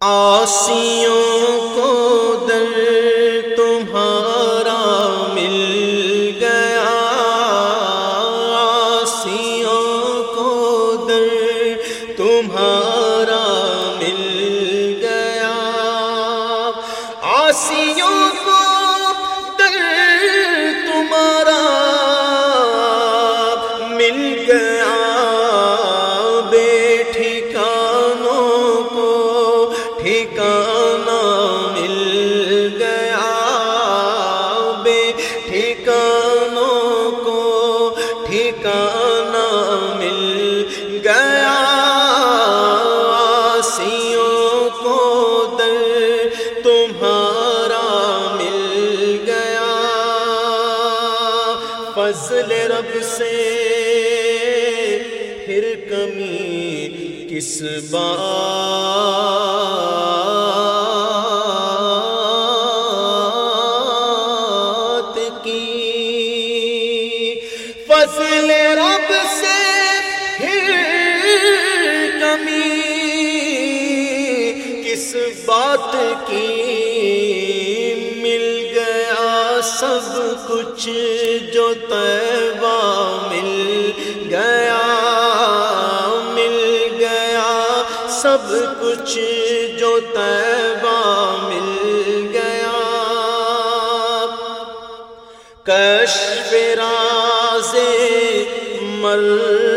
آسیوں کو در تمہارا مل گیا۔ آسیوں کو در تمہارا مل گیا۔ آسیوں کو فضل رب سے پھر کمی کس بات کی؟ فضل رب سے پھر کمی کس بات کی؟ سب کچھ جو طیبہ مل گیا مل گیا۔ سب کچھ جو طیبہ مل گیا۔ کشف راز مل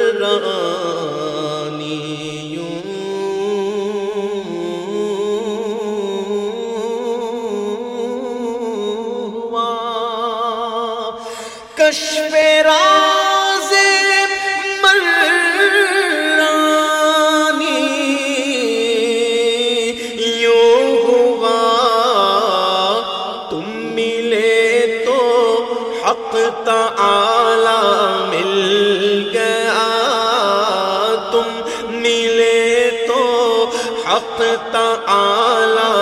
تعالی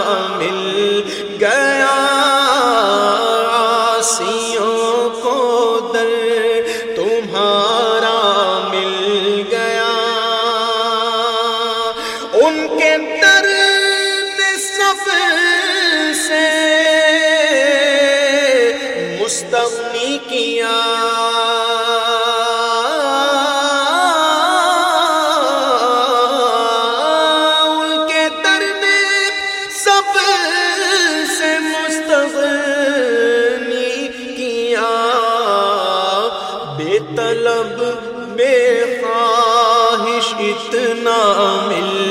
لب بے خواہش اتنا مل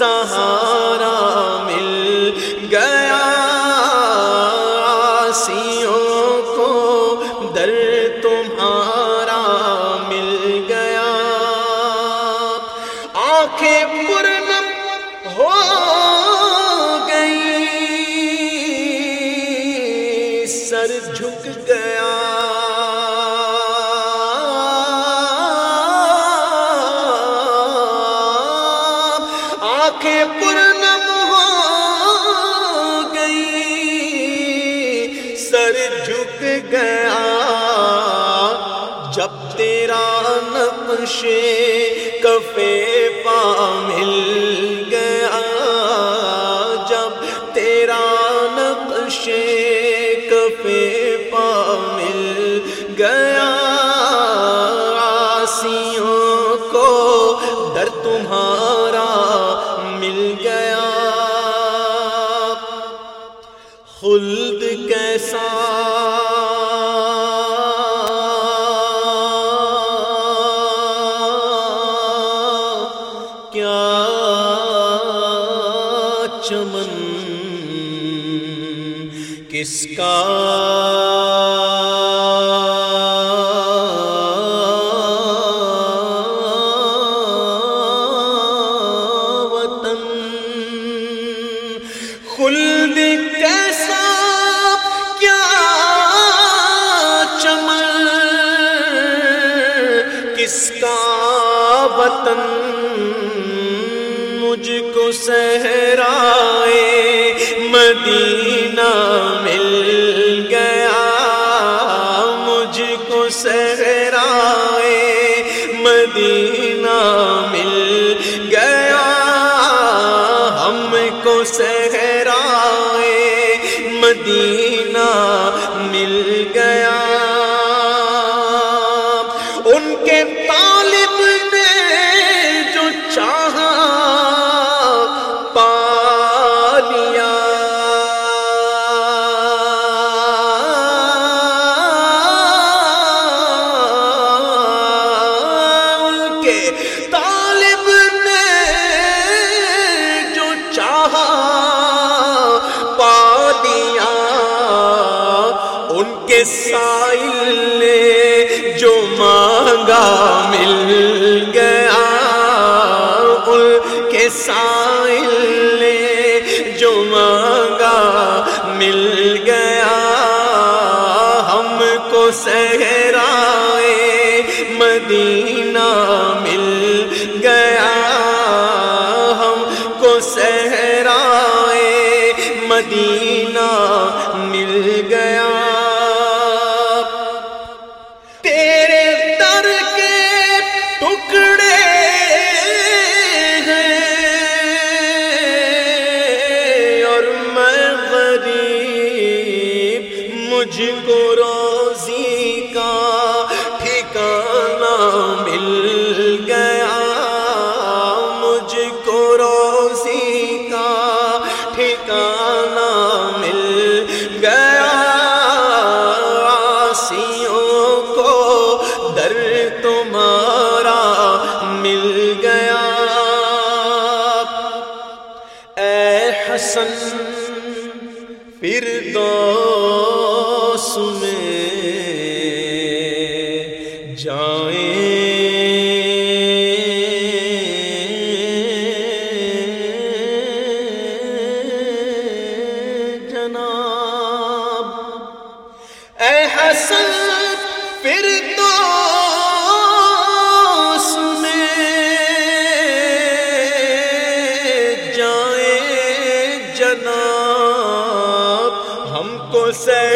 سہارا مل گیا۔ آسیوں کو در تمہارا مل گیا۔ آنکھیں پورن آنکھیں پرنم ہو گئی، سر جھک گیا۔ جب تیرا نقش کفے پا مل گیا، جب تیرا نقش خلد کیسا کیا چمن کس کا وطن مجھ کو سہرائے مدینہ مل گیا، مجھ کو سہرائے مدینہ مل گیا۔ ہم کو سہرائے مدینہ مل گیا۔ ان کے طالب نے چاہا پا لیا ان کے طالب نے جو چاہا پالیا ان کے سائل سائل نے جو مانگا، مل گیا۔ ہم کو سہرائے مدینہ مل گیا۔ ہم کو سہرائے مدینہ مجھ کو روزی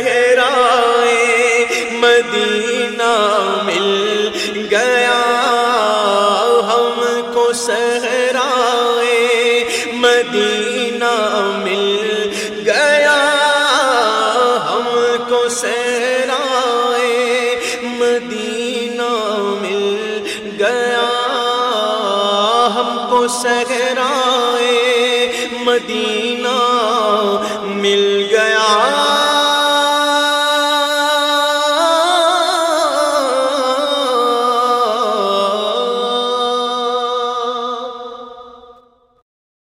کو مدینہ مل گیا۔ ہم کو سہرائے مدینہ مل گیا۔ ہم کو سہرائے مدینہ مل گیا۔ ہم کو سہرائے مدینہ مل گیا۔